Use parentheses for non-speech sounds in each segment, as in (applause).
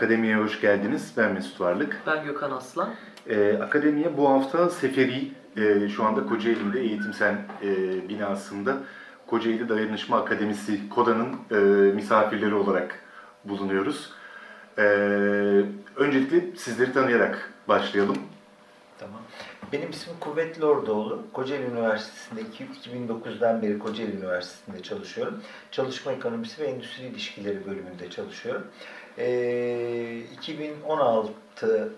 Akademiye hoş geldiniz. Ben Mesut Varlık. Ben Gökhan Aslan. Ee, Akademiye bu hafta Seferi, e, şu anda Kocaeli'nde Eğitimsen e, binasında Kocaeli Dayanışma Akademisi KODA'nın e, misafirleri olarak bulunuyoruz. E, öncelikle sizleri tanıyarak başlayalım. Tamam. Benim ismim Kuvvetli Ordoğlu. Kocaeli Üniversitesi'nde 2009'dan beri Kocaeli Üniversitesi'nde çalışıyorum. Çalışma Ekonomisi ve Endüstri İlişkileri bölümünde çalışıyorum. Ee, 2016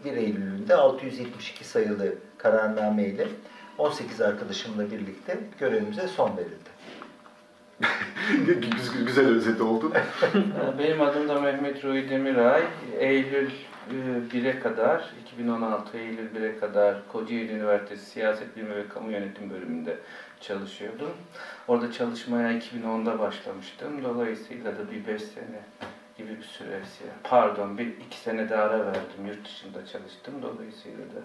1 Eylül'ünde 672 sayılı kararname ile 18 arkadaşımla birlikte görevimize son verildi. (laughs) Güzel özet oldu. (laughs) Benim adım da Mehmet Rui Demiray. Eylül 1'e kadar, 2016 Eylül 1'e kadar Kocaeli Üniversitesi Siyaset Bilimi ve Kamu Yönetim bölümünde çalışıyordum. Orada çalışmaya 2010'da başlamıştım. Dolayısıyla da bir 5 sene gibi bir süresi, pardon bir iki sene de ara verdim. Yurt dışında çalıştım. Dolayısıyla da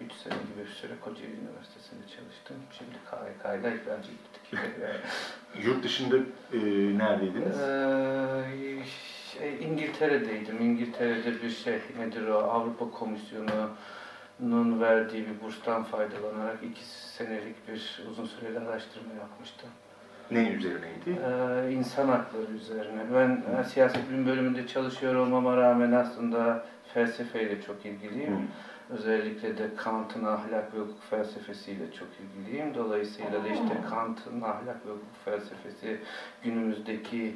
3 sene gibi bir süre Kocaeli Üniversitesi'nde çalıştım. Şimdi KYK'da ifrancı gittik. (laughs) Yurt dışında e, neredeydiniz? Ee, şey, İngiltere'deydim. İngiltere'de bir şey nedir o Avrupa Komisyonu'nun verdiği bir burstan faydalanarak iki senelik bir uzun süreli araştırma yapmıştım. Ne üzerineydi? Ee, insan hakları üzerine. Ben e, siyaset bilim bölümünde çalışıyor olmama rağmen aslında felsefeyle çok ilgiliyim. Hı. Özellikle de Kant'ın ahlak ve hukuk felsefesiyle çok ilgiliyim. Dolayısıyla da işte Kant'ın ahlak ve hukuk felsefesi günümüzdeki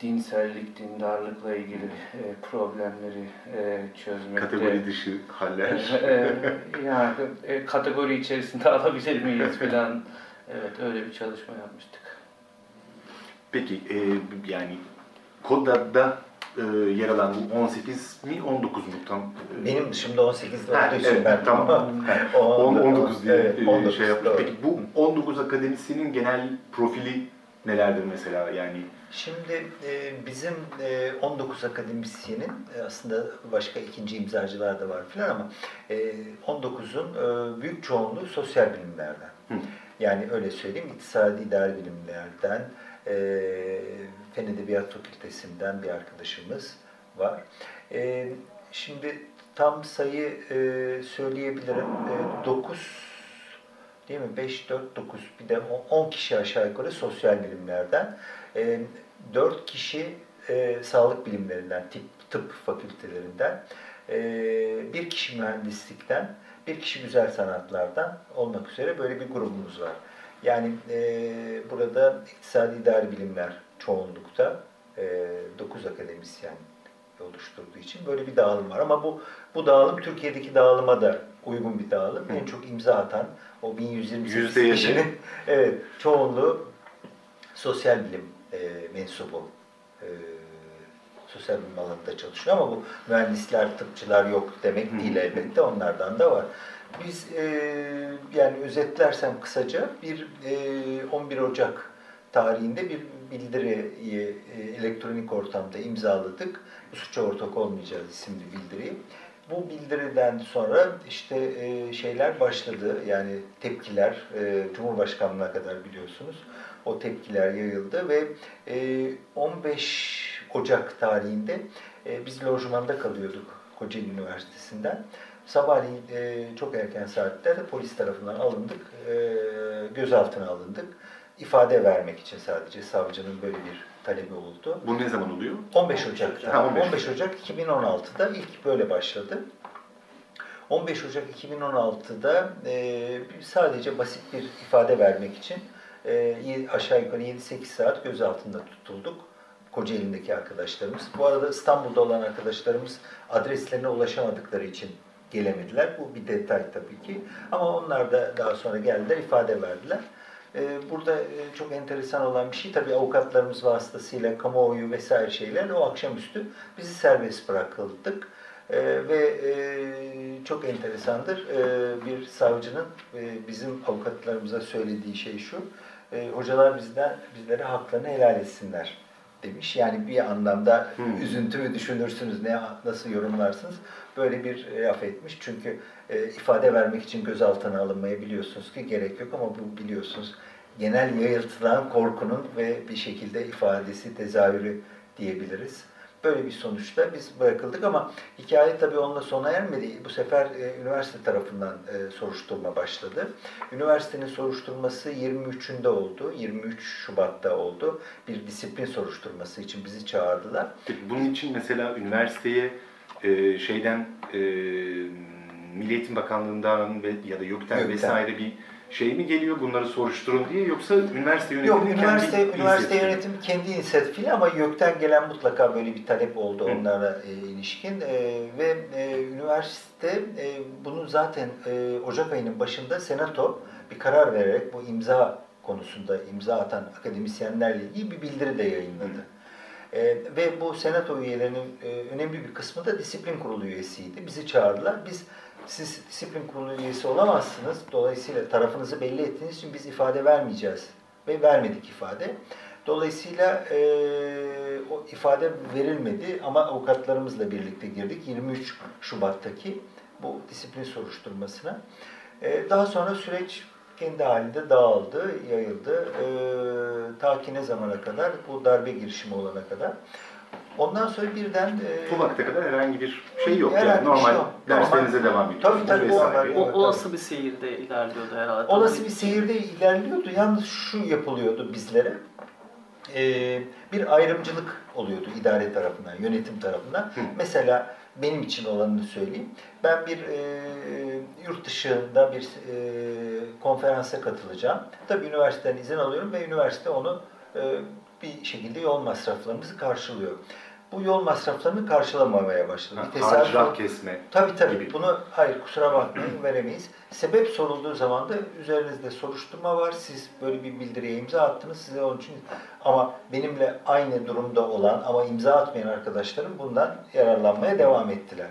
dinsellik, dindarlıkla ilgili e, problemleri e, çözmekte. Kategori dışı haller. E, e, yani e, kategori içerisinde (laughs) alabilir miyiz falan. Evet öyle bir çalışma yapmıştık. Peki e, yani Koda'da e, yer alan bu 18 mi 19 mu tam? E, Benim dışımda 18 olduğu için evet, ben tamam. 10, 19 diye evet, 19, şey yapmış. Peki bu 19 akademisinin genel profili nelerdir mesela yani? Şimdi e, bizim e, 19 akademisyenin e, aslında başka ikinci imzacılar da var filan ama e, 19'un e, büyük çoğunluğu sosyal bilimlerden. Hı. Yani öyle söyleyeyim iktisadi idari bilimlerden, e, Fen Edebiyat Fakültesinden bir arkadaşımız var. E, şimdi tam sayı e, söyleyebilirim. E, 9 değil mi? 5, 4, 9 bir de 10 kişi aşağı yukarı sosyal bilimlerden. E, 4 kişi e, sağlık bilimlerinden, tıp, tıp fakültelerinden, e, bir kişi mühendislikten, bir kişi güzel sanatlardan olmak üzere böyle bir grubumuz var. Yani e, burada iktisadi idari bilimler çoğunlukta e, 9 akademisyen oluşturduğu için böyle bir dağılım var. Ama bu bu dağılım Türkiye'deki dağılıma da uygun bir dağılım. Hı. En çok imza atan o 1128 kişinin evet, çoğunluğu sosyal bilim e, mensubu. E, sosyal bilim alanında çalışıyor ama bu mühendisler, tıpçılar yok demek değil elbette. Onlardan da var. Biz e, yani özetlersem kısaca bir e, 11 Ocak tarihinde bir bildiriyi e, elektronik ortamda imzaladık. Bu suça ortak olmayacağız isimli bildiriyi. Bu bildiriden sonra işte e, şeyler başladı. Yani tepkiler e, Cumhurbaşkanlığına kadar biliyorsunuz. O tepkiler yayıldı ve e, 15 Ocak tarihinde e, biz lojmanda kalıyorduk Kocaeli Üniversitesi'nden. Sabahleyin e, çok erken saatlerde polis tarafından alındık, e, gözaltına alındık. İfade vermek için sadece savcının böyle bir talebi oldu. Bu ne zaman oluyor? 15 Ocak'ta. Ha, 15. 15 Ocak 2016'da ilk böyle başladı. 15 Ocak 2016'da e, sadece basit bir ifade vermek için e, aşağı yukarı 7-8 saat gözaltında tutulduk. Kocaeli'ndeki arkadaşlarımız. Bu arada İstanbul'da olan arkadaşlarımız adreslerine ulaşamadıkları için gelemediler. Bu bir detay tabii ki. Ama onlar da daha sonra geldiler, ifade verdiler. Ee, burada e, çok enteresan olan bir şey tabii avukatlarımız vasıtasıyla kamuoyu vesaire şeyler o akşamüstü bizi serbest bırakıldık. E, ve e, çok enteresandır. E, bir savcının e, bizim avukatlarımıza söylediği şey şu. E, hocalar bizden bizlere haklarını helal etsinler demiş. Yani bir anlamda Hmm. üzüntü mü düşünürsünüz, ne nasıl yorumlarsınız? Böyle bir laf etmiş. Çünkü e, ifade vermek için gözaltına alınmaya biliyorsunuz ki gerek yok ama bu biliyorsunuz genel yayıltılan korkunun ve bir şekilde ifadesi, tezahürü diyebiliriz. Böyle bir sonuçta biz bırakıldık ama hikaye tabii onunla sona ermedi. Bu sefer e, üniversite tarafından e, soruşturma başladı. Üniversitenin soruşturması 23'ünde oldu. 23 Şubat'ta oldu. Bir disiplin soruşturması için bizi çağırdılar. Bunun için mesela üniversiteye e, şeyden e, Milli Eğitim Bakanlığı'ndan ve ya da YÖK'ten YÖK'ten. vesaire bir şey mi geliyor bunları soruşturun diye yoksa üniversite yönetimi Yok, üniversite, kendi üniversite yönetimi kendi inisiyatifiyle ama YÖK'ten gelen mutlaka böyle bir talep oldu Hı. onlara e, ilişkin. E, ve e, üniversite e, bunun zaten e, Ocak ayının başında Senato bir karar vererek bu imza konusunda imza atan akademisyenlerle ilgili bir bildiri de yayınladı. E, ve bu senato üyelerinin e, önemli bir kısmı da disiplin kurulu üyesiydi. Bizi çağırdılar. Biz siz disiplin kurulu üyesi olamazsınız. Dolayısıyla tarafınızı belli ettiğiniz için biz ifade vermeyeceğiz. Ve vermedik ifade. Dolayısıyla e, o ifade verilmedi ama avukatlarımızla birlikte girdik 23 Şubat'taki bu disiplin soruşturmasına. E, daha sonra süreç kendi halinde dağıldı, yayıldı. E, ta ki ne zamana kadar? Bu darbe girişimi olana kadar. Ondan sonra birden... E, Bu vakte kadar herhangi bir şey yok yani normal şey yok. derslerinize Normal. devam ediyorsunuz Tabii, tabii, vesaire. normal. O, olası bir seyirde ilerliyordu herhalde. Olası bir seyirde ilerliyordu. Yalnız şu yapılıyordu bizlere. Ee, bir ayrımcılık oluyordu idare tarafından, yönetim tarafından. Hı. Mesela benim için olanını söyleyeyim. Ben bir e, yurt dışında bir e, konferansa katılacağım. Tabii üniversiteden izin alıyorum ve üniversite onu e, bir şekilde yol masraflarımızı karşılıyor. Bu yol masraflarını karşılamamaya başladı. Ha, harcırah kesme. Tabii tabii. gibi. Bunu hayır kusura bakmayın (clears throat) veremeyiz. Sebep sorulduğu zaman da üzerinizde soruşturma var. Siz böyle bir bildiriye imza attınız. Size onun için ama benimle aynı durumda olan ama imza atmayan arkadaşlarım bundan yararlanmaya devam ettiler.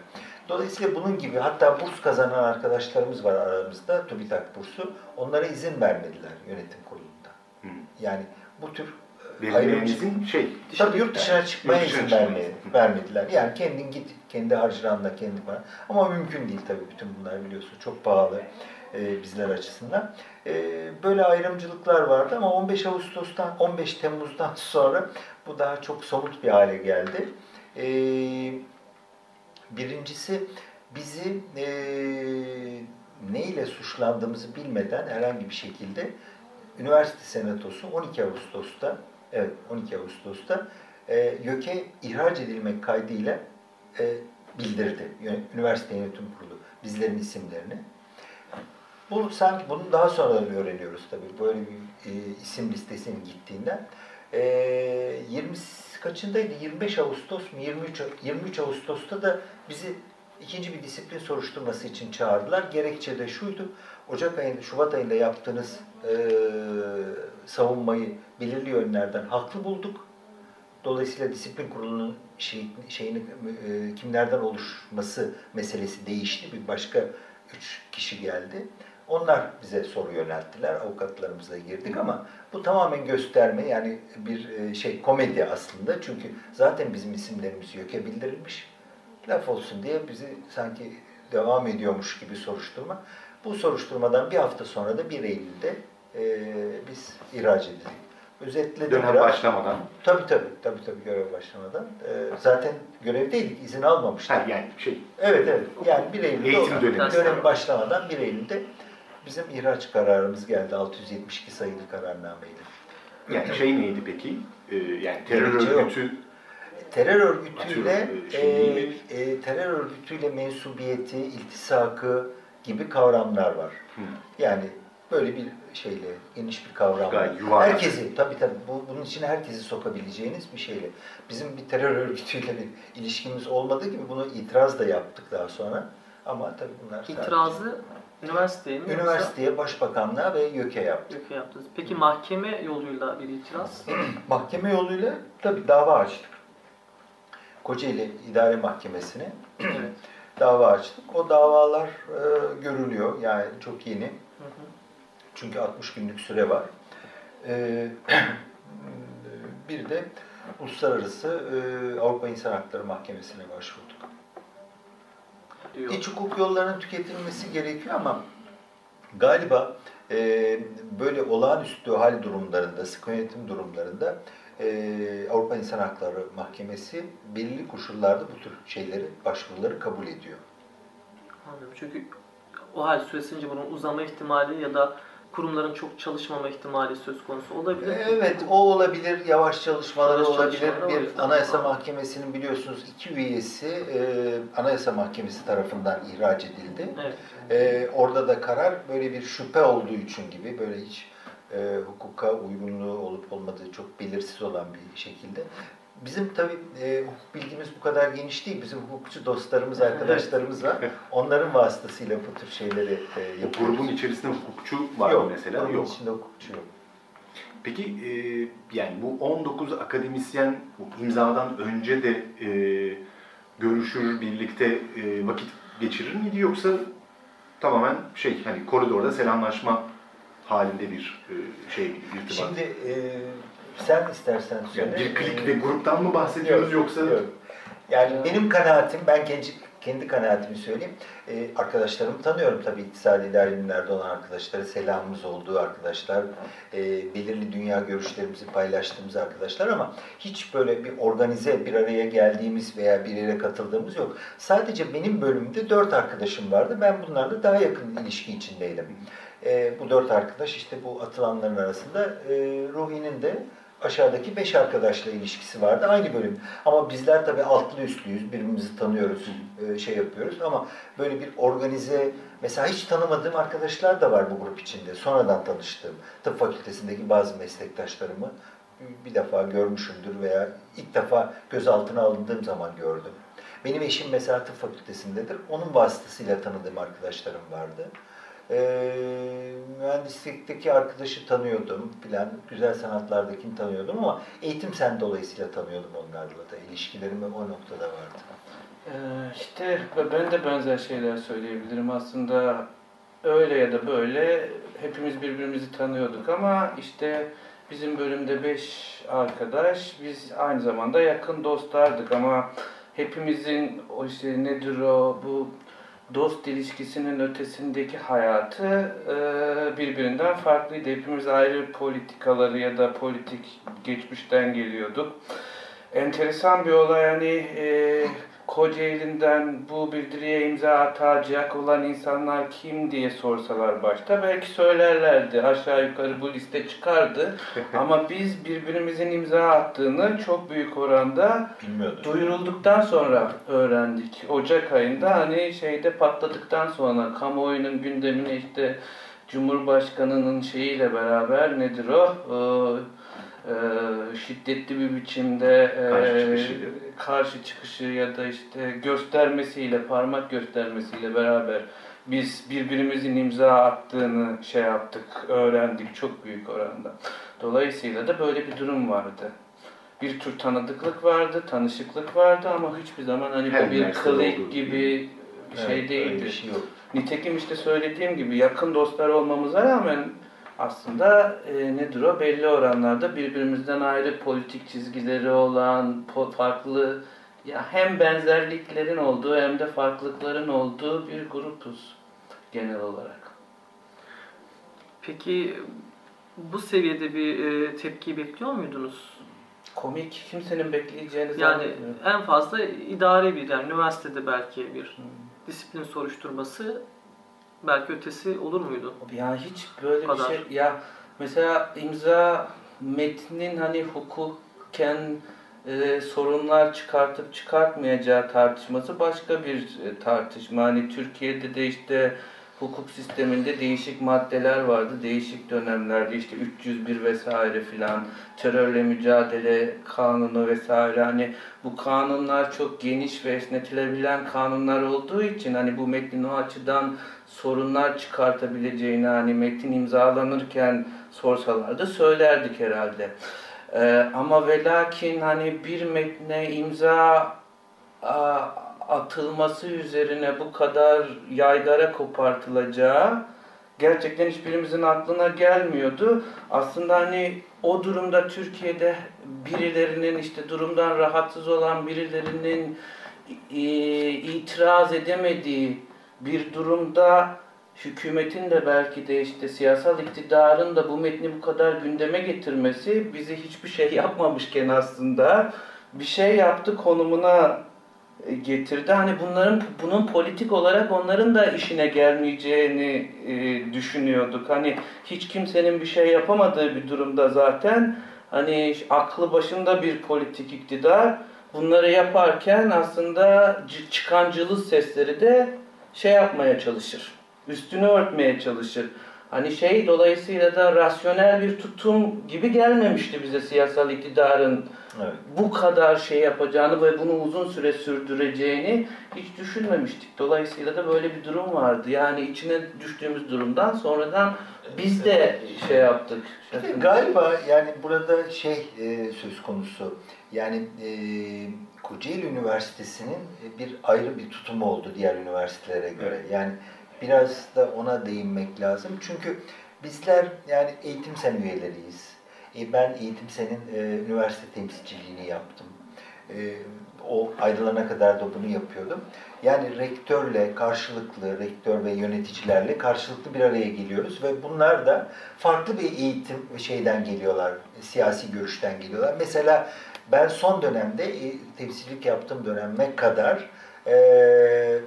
Dolayısıyla bunun gibi hatta burs kazanan arkadaşlarımız var aramızda. TÜBİTAK bursu. Onlara izin vermediler yönetim kurulunda. Hı. Yani bu tür Verilmeyenizin şey Tabii yurt dışına çıkmaya Yurt dışına izin vermeye, vermediler. Yani kendin git, kendi harcırağınla kendi para. Ama mümkün değil tabii bütün bunlar biliyorsun. Çok pahalı e, bizler açısından. E, böyle ayrımcılıklar vardı ama 15 Ağustos'tan, 15 Temmuz'dan (laughs) sonra bu daha çok somut bir hale geldi. E, birincisi bizi e, neyle suçlandığımızı bilmeden herhangi bir şekilde üniversite senatosu 12 Ağustos'ta evet 12 Ağustos'ta e, YÖK'e ihraç edilmek kaydıyla e, bildirdi. Yön- Üniversite Yönetim Kurulu bizlerin isimlerini. Bu sanki bunu daha sonradan öğreniyoruz tabii. Böyle bir e, isim listesinin gittiğinden. E, 20 kaçındaydı? 25 Ağustos mu? 23 23 Ağustos'ta da bizi ikinci bir disiplin soruşturması için çağırdılar. Gerekçe de şuydu. Ocak ayında, Şubat ayında yaptığınız e, savunmayı belirli yönlerden haklı bulduk. Dolayısıyla disiplin kurulunun şey, şeyini e, kimlerden oluşması meselesi değişti. Bir başka üç kişi geldi. Onlar bize soru yönelttiler. Avukatlarımızla girdik ama bu tamamen gösterme yani bir e, şey komedi aslında. Çünkü zaten bizim isimlerimiz YÖK'e bildirilmiş. Laf olsun diye bizi sanki devam ediyormuş gibi soruşturma. Bu soruşturmadan bir hafta sonra da 1 Eylül'de e, biz ihraç edildik. Özetle dönem biraz- başlamadan. Tabii tabii, tabii tabii görev başlamadan. Ee, zaten görevdeydik, izin almamıştık. Ha, yani şey Evet evet, yani 1 Eylül'de Eğitim dönemi. görev başlamadan 1 Eylül'de bizim ihraç kararımız geldi 672 sayılı kararnameyle. yani şey neydi peki? Ee, yani terör Gerekçe yok. Terör örgütüyle Atıyorum, e, e, şey terör örgütüyle mensubiyeti, iltisakı gibi kavramlar var. Hı. Yani böyle bir şeyle geniş bir kavram. var. Herkesi tabii tabii bu, bunun içine herkesi sokabileceğiniz bir şeyle. Bizim bir terör örgütüyle bir ilişkimiz olmadığı gibi bunu itiraz da yaptık daha sonra. Ama tabii bunlar sadece- İtirazı üniversiteye mi yoksa üniversiteye, başbakanlığa ve YÖK'e yaptık. YÖK'e yaptınız? Peki mahkeme yoluyla bir itiraz? (clears throat) Mahkeme yoluyla tabii dava açtık. Kocaeli İdare Mahkemesi'ne (clears throat) Evet. dava açtık. O davalar e, görülüyor. Yani çok yeni. Hı hı. Çünkü 60 günlük süre var. E, (clears throat) bir de Uluslararası e, Avrupa İnsan Hakları Mahkemesi'ne başvurduk. Diyor. İç hukuk yollarının tüketilmesi gerekiyor ama galiba e, böyle olağanüstü hal durumlarında, sıkı yönetim durumlarında e, Avrupa İnsan Hakları Mahkemesi belirli koşullarda bu tür şeyleri, başvuruları kabul ediyor. Anladım. Çünkü o hal süresince bunun uzama ihtimali ya da kurumların çok çalışmama ihtimali söz konusu olabilir. mi? Evet, o olabilir. Yavaş çalışmaları Yavaş olabilir. çalışmaları Bir. Anayasa. Mahkemesi'nin biliyorsunuz iki üyesi e, Anayasa Mahkemesi tarafından ihraç edildi. Evet. E, orada da karar böyle bir şüphe olduğu için gibi böyle hiç e, hukuka uygunluğu olup olmadığı çok belirsiz olan bir şekilde. Bizim tabii e, hukuk bilgimiz bu kadar geniş değil. Bizim hukukçu dostlarımız, arkadaşlarımız var. Onların vasıtasıyla bu tür şeyleri e, O yapıyoruz. grubun içerisinde hukukçu var mı yok, mesela? grubun Yok. içinde hukukçu yok. Peki e, yani bu 19 akademisyen bu imzadan önce de e, görüşür, birlikte e, vakit geçirir miydi yoksa tamamen şey hani koridorda selamlaşma halinde bir e, şey irtibat? Şimdi e, sen istersen söyle. yani bir klik E, ve gruptan mı bahsediyoruz yoksa Yok. Yani benim kanaatim, ben kendi, kendi kanaatimi söyleyeyim. Ee, arkadaşlarımı tanıyorum tabii iktisadi idarelimlerde olan arkadaşları, selamımız olduğu arkadaşlar, e, belirli dünya görüşlerimizi paylaştığımız arkadaşlar ama hiç böyle bir organize bir araya geldiğimiz veya bir yere katıldığımız yok. Sadece benim bölümümde dört arkadaşım vardı. Ben bunlarla daha yakın ilişki içindeydim. E, bu dört arkadaş işte bu atılanların arasında e, Ruhi'nin de aşağıdaki beş arkadaşla ilişkisi vardı. Aynı bölüm. Ama bizler tabii altlı üstlüyüz. Birbirimizi tanıyoruz, e, şey yapıyoruz. Ama böyle bir organize, mesela hiç tanımadığım arkadaşlar da var bu grup içinde. Sonradan tanıştığım. Tıp fakültesindeki bazı meslektaşlarımı bir defa görmüşümdür veya ilk defa gözaltına alındığım zaman gördüm. Benim eşim mesela tıp fakültesindedir. Onun vasıtasıyla tanıdığım arkadaşlarım vardı. Ee, mühendislikteki arkadaşı tanıyordum filan, güzel sanatlardakini tanıyordum ama eğitim sen dolayısıyla tanıyordum onlarla da. İlişkilerim o noktada vardı. Ee, işte ben de benzer şeyler söyleyebilirim. Aslında öyle ya da böyle hepimiz birbirimizi tanıyorduk ama işte bizim bölümde beş arkadaş, biz aynı zamanda yakın dostlardık ama hepimizin o işte nedir o bu dost ilişkisinin ötesindeki hayatı e, birbirinden farklıydı. Hepimiz ayrı politikaları ya da politik geçmişten geliyorduk. Enteresan bir olay hani e, Kocaeli'nden bu bildiriye imza atacak olan insanlar kim diye sorsalar başta belki söylerlerdi. Aşağı yukarı bu liste çıkardı. (laughs) Ama biz birbirimizin imza attığını çok büyük oranda Bilmiyordum. duyurulduktan sonra öğrendik. Ocak ayında hani şeyde patladıktan sonra kamuoyunun gündemine işte Cumhurbaşkanı'nın şeyiyle beraber nedir o? Ee, e, şiddetli bir biçimde e, Karşı çıkışı ya da işte göstermesiyle, parmak göstermesiyle beraber biz birbirimizin imza attığını şey yaptık, öğrendik çok büyük oranda. Dolayısıyla da böyle bir durum vardı. Bir tür tanıdıklık vardı, tanışıklık vardı ama hiçbir zaman hani Her bu bir klik gibi. bir şey Evet, değildi. Bir şey yok. Nitekim işte söylediğim gibi yakın dostlar olmamıza rağmen aslında e, nedir o belli oranlarda birbirimizden ayrı politik çizgileri olan po- farklı ya hem benzerliklerin olduğu hem de farklılıkların olduğu bir grupuz genel olarak. Peki bu seviyede bir e, tepki bekliyor muydunuz? Komik kimsenin bekleyeceğini Yani zannetmiyorum. en fazla idari bir, yani üniversitede belki bir disiplin soruşturması belki ötesi olur muydu? Ya hiç böyle bir kadar. şey ya mesela imza metnin hani hukuken e, sorunlar çıkartıp çıkartmayacağı tartışması başka bir e, tartışma. Hani Türkiye'de de işte hukuk sisteminde değişik maddeler vardı. Değişik dönemlerde işte 301 vesaire filan terörle mücadele kanunu vesaire hani bu kanunlar çok geniş ve esnetilebilen kanunlar olduğu için hani bu metnin o açıdan sorunlar çıkartabileceğini hani metin imzalanırken sorsalardı söylerdik herhalde. Ee, ama ve lakin hani bir metne imza atılması üzerine bu kadar yaygara kopartılacağı gerçekten hiçbirimizin aklına gelmiyordu. Aslında hani o durumda Türkiye'de birilerinin işte durumdan rahatsız olan birilerinin e, itiraz edemediği bir durumda hükümetin de belki de işte siyasal iktidarın da bu metni bu kadar gündeme getirmesi bizi hiçbir şey yapmamışken aslında bir şey yaptı konumuna getirdi. Hani bunların bunun politik olarak onların da işine gelmeyeceğini e, düşünüyorduk. Hani hiç kimsenin bir şey yapamadığı bir durumda zaten hani aklı başında bir politik iktidar bunları yaparken aslında çıkan cılız sesleri de şey yapmaya çalışır. Üstünü örtmeye çalışır. Hani şey dolayısıyla da rasyonel bir tutum gibi gelmemişti bize siyasal iktidarın evet. bu kadar şey yapacağını ve bunu uzun süre sürdüreceğini hiç düşünmemiştik. Dolayısıyla da böyle bir durum vardı. Yani içine düştüğümüz durumdan sonradan biz de şey yaptık. İşte galiba yani burada şey e, söz konusu. Yani e, Kocaeli Üniversitesi'nin bir ayrı bir tutumu oldu diğer üniversitelere göre. Evet. Yani biraz da ona değinmek lazım. Çünkü bizler yani eğitim sen üyeleriyiz. E, ben eğitim senin e, üniversite temsilciliğini yaptım. E, o ayrılana kadar da bunu yapıyordum. Yani rektörle karşılıklı, rektör ve yöneticilerle karşılıklı bir araya geliyoruz ve bunlar da farklı bir eğitim şeyden geliyorlar, siyasi görüşten geliyorlar. Mesela ben son dönemde e, temsilcilik yaptığım döneme kadar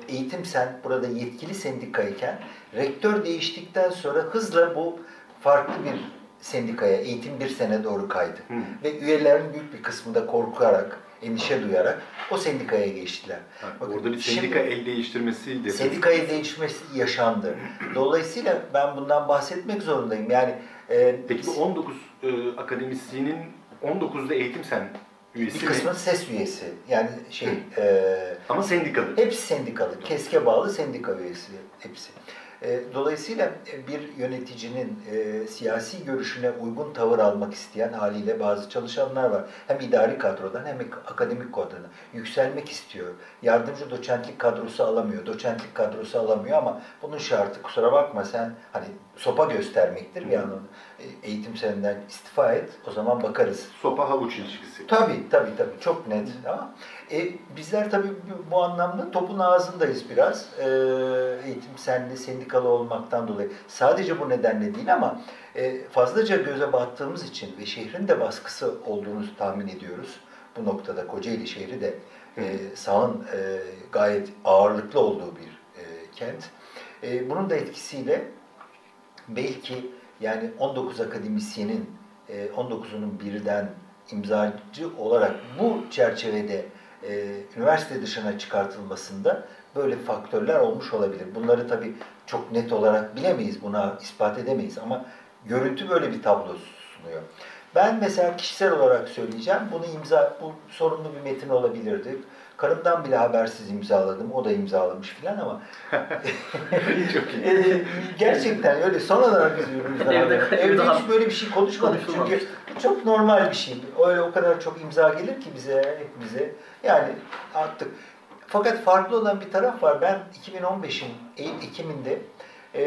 eğitim sen burada yetkili sendikayken rektör değiştikten sonra hızla bu farklı bir sendikaya eğitim bir sene doğru kaydı. Hı. Ve üyelerin büyük bir kısmı da korkarak, endişe duyarak o sendikaya geçtiler. Ha, Bakın, orada bir sendika el değiştirmesi de Sendika el değiştirmesi yaşandı. Dolayısıyla ben bundan bahsetmek zorundayım. Yani e, Peki bu 19 e, akademisyenin 19'da eğitim sen üyesi bir kısmı mi? ses üyesi. Yani şey... E, Ama sendikalı. Hepsi sendikalı. Keske bağlı sendika üyesi hepsi. E, dolayısıyla bir yöneticinin e, siyasi görüşüne uygun tavır almak isteyen haliyle bazı çalışanlar var. Hem idari kadrodan hem akademik kadrodan. Yükselmek istiyor. Yardımcı doçentlik kadrosu alamıyor. Doçentlik kadrosu alamıyor ama bunun şartı kusura bakma sen hani sopa göstermektir bir anlamda. Eğitim senden istifa et o zaman bakarız. Sopa havuç ilişkisi. Tabii tabii tabii çok net ama e, bizler tabii bu anlamda topun ağzındayız biraz. E, eğitim senli, sendikalı olmaktan dolayı. Sadece bu nedenle değil ama e, fazlaca göze battığımız için ve şehrin de baskısı olduğunu tahmin ediyoruz. Bu noktada Kocaeli şehri de e, sağın e, gayet ağırlıklı olduğu bir e, kent. E, bunun da etkisiyle belki yani 19 akademisyenin e, 19'unun birden imzacı olarak bu çerçevede e, üniversite dışına çıkartılmasında böyle faktörler olmuş olabilir. Bunları tabii çok net olarak bilemeyiz, buna ispat edemeyiz ama görüntü böyle bir tablo sunuyor. Ben mesela kişisel olarak söyleyeceğim, bunu imza, bu sorunlu bir metin olabilirdi. Karımdan bile habersiz imzaladım, o da imzalamış filan ama (laughs) çok iyi. (laughs) E, gerçekten öyle son olarak biz birbirimizden Evde, evde hiç böyle bir şey konuşmadık çünkü çok normal bir şey. Öyle o kadar çok imza gelir ki bize, hepimize. Yani artık fakat farklı olan bir taraf var. Ben 2015'in Ekim'inde e,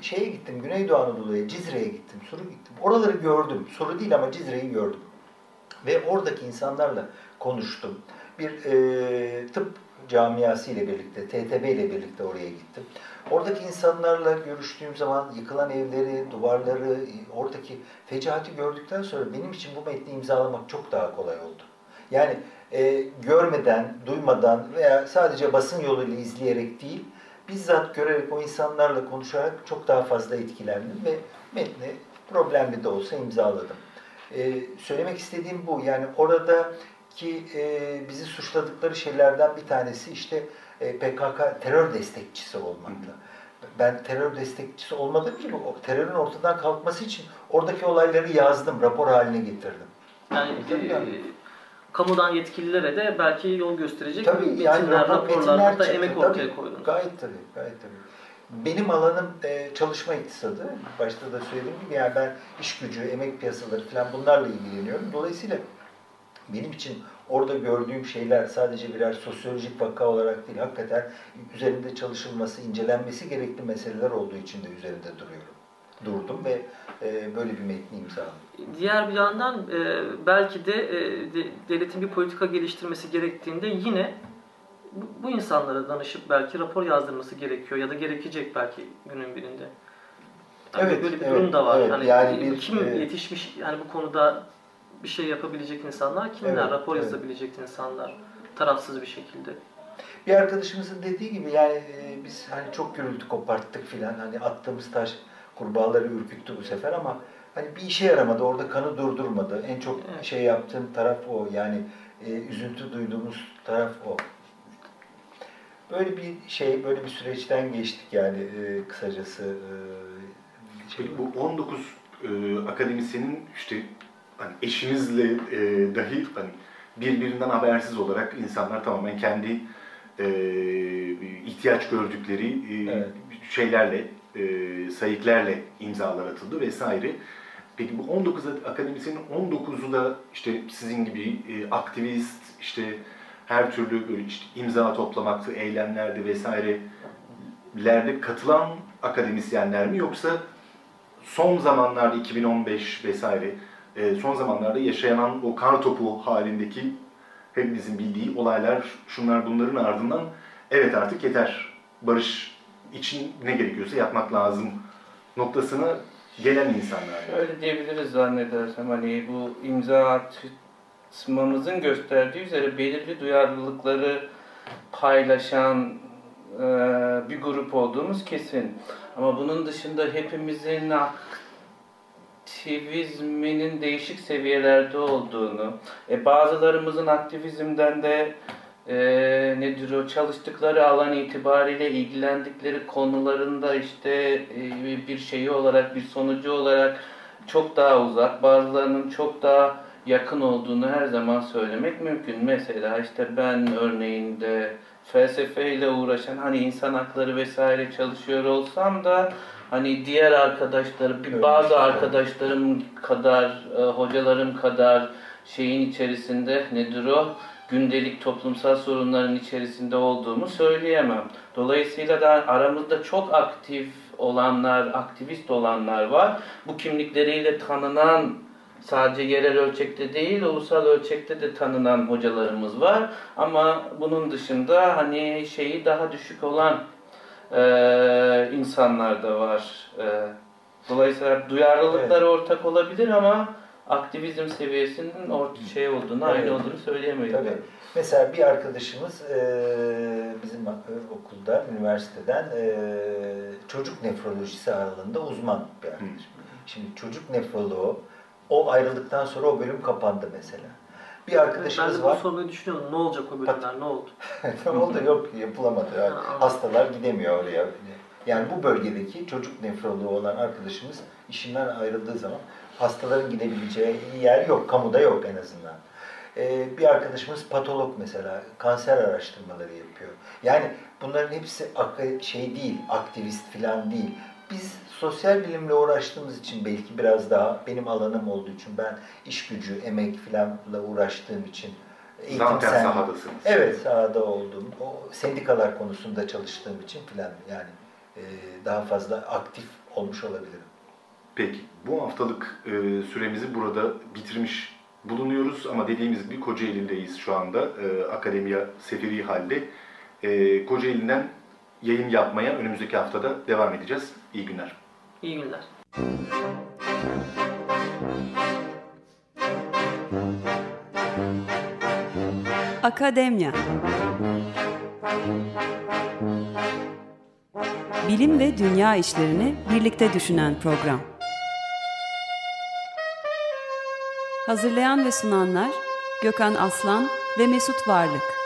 şeye gittim, Güneydoğu Anadolu'ya, Cizre'ye gittim, Suru gittim. Oraları gördüm. Soru değil ama Cizre'yi gördüm. Ve oradaki insanlarla konuştum. Bir e, tıp camiası ile birlikte, TTB ile birlikte oraya gittim. Oradaki insanlarla görüştüğüm zaman yıkılan evleri, duvarları, oradaki fecaati gördükten sonra benim için bu metni imzalamak çok daha kolay oldu. Yani e, görmeden, duymadan veya sadece basın yoluyla izleyerek değil, bizzat görerek o insanlarla konuşarak çok daha fazla etkilendim ve metni problemli de olsa imzaladım. E, söylemek istediğim bu. Yani oradaki e, bizi suçladıkları şeylerden bir tanesi işte e, PKK terör destekçisi olmakla. Ben terör destekçisi olmadığım gibi o terörün ortadan kalkması için oradaki olayları yazdım, rapor haline getirdim. Yani, e, kamudan yetkililere de belki yol gösterecek tabii, metinler, yani raporlar, da emek ortaya tabii, koydunuz. Gayet tabii, gayet tabii. Benim alanım e, çalışma iktisadı. Başta da söylediğim gibi yani ben iş gücü, emek piyasaları falan bunlarla ilgileniyorum. Dolayısıyla benim için orada gördüğüm şeyler sadece birer sosyolojik vaka olarak değil, hakikaten üzerinde çalışılması, incelenmesi gerekli meseleler olduğu için de üzerinde duruyorum. Durdum ve e, böyle bir metni imzaladım. Diğer bir yandan e, belki de, e, de devletin bir politika geliştirmesi gerektiğinde yine bu, bu insanlara danışıp belki rapor yazdırması gerekiyor ya da gerekecek belki günün birinde. Yani Evet, böyle bir evet, durum da var. evet. hani Yani bir- kim evet. yetişmiş yani bu konuda bir şey yapabilecek insanlar kimler? Evet, rapor evet. yazabilecek insanlar tarafsız bir şekilde. Bir arkadaşımızın dediği gibi yani e, biz hani çok gürültü koparttık filan hani attığımız taş kurbağaları ürküttü bu sefer ama hani bir işe yaramadı orada kanı durdurmadı. En çok Evet. şey yaptığım taraf o yani e, üzüntü duyduğumuz taraf o. Böyle bir şey böyle bir süreçten geçtik yani e, kısacası. E, şey, bu 19 e, akademisyenin işte hani eşinizle e, dahi hani birbirinden habersiz olarak insanlar tamamen kendi e, ihtiyaç gördükleri e, Evet. şeylerle, e, sayıklarla imzalar atıldı vesaire. Peki bu 19 akademisyenin 19'u da işte sizin gibi e, aktivist, işte her türlü böyle işte imza toplamaktı, eylemlerde vesairelerde katılan akademisyenler mi yoksa son zamanlarda 2015 vesaire e, son zamanlarda yaşanan o kar topu halindeki hepimizin bildiği olaylar şunlar bunların ardından evet artık yeter barış için ne gerekiyorsa yapmak lazım noktasına gelen insanlar. Öyle diyebiliriz zannedersem hani bu imza atmamızın gösterdiği üzere belirli duyarlılıkları paylaşan e, bir grup olduğumuz kesin. Ama bunun dışında hepimizin aktivizminin değişik seviyelerde olduğunu, e, bazılarımızın aktivizmden de e, nedir o çalıştıkları alan itibariyle ilgilendikleri konularında işte e, bir şeyi olarak bir sonucu olarak çok daha uzak bazılarının çok daha yakın olduğunu her zaman söylemek mümkün. Mesela işte ben örneğinde felsefeyle uğraşan hani insan hakları vesaire çalışıyor olsam da hani diğer arkadaşlarım bir bazı arkadaşlarım kadar e, hocalarım kadar şeyin içerisinde nedir o gündelik toplumsal sorunların içerisinde olduğumu söyleyemem. Dolayısıyla da aramızda çok aktif olanlar, aktivist olanlar var. Bu kimlikleriyle tanınan sadece yerel ölçekte değil, ulusal ölçekte de tanınan hocalarımız var. Ama bunun dışında hani şeyi daha düşük olan e, insanlar da var. E, dolayısıyla duyarlılıkları ortak olabilir ama aktivizm seviyesinin orta şey olduğunu, Evet. aynı olduğunu söyleyemeyiz. Tabii. Mesela bir arkadaşımız e, bizim okulda, üniversiteden e, çocuk nefrolojisi alanında uzman bir arkadaş. Şimdi çocuk nefroloğu o ayrıldıktan sonra o bölüm kapandı mesela. Bir Ben arkadaşımız de bunu var. sormayı düşünüyordum. Ne olacak o bölümler? Ne oldu? (laughs) Tam oldu yok yapılamadı. Yani hastalar gidemiyor oraya. Yani bu bölgedeki çocuk nefroloğu olan arkadaşımız işinden ayrıldığı zaman hastaların gidebileceği yer yok. Kamuda yok en azından. Ee, bir arkadaşımız patolog mesela. Kanser araştırmaları yapıyor. Yani bunların hepsi şey değil, aktivist falan değil. Biz sosyal bilimle uğraştığımız için belki biraz daha benim alanım olduğu için ben iş gücü, emek falanla uğraştığım için Zaten eğitimsel- sahadasınız. Evet sahada olduğum, o sendikalar konusunda çalıştığım için filan yani e, daha fazla aktif olmuş olabilirim. Peki bu haftalık e, süremizi burada bitirmiş bulunuyoruz ama dediğimiz gibi Kocaeli'ndeyiz şu anda. E, akademiya seferi halde. E, Kocaeli'nden yayın yapmaya önümüzdeki haftada devam edeceğiz. İyi günler. İyi günler. Akademya Bilim ve dünya işlerini birlikte düşünen program. Hazırlayan ve sunanlar Gökhan Aslan ve Mesut Varlık.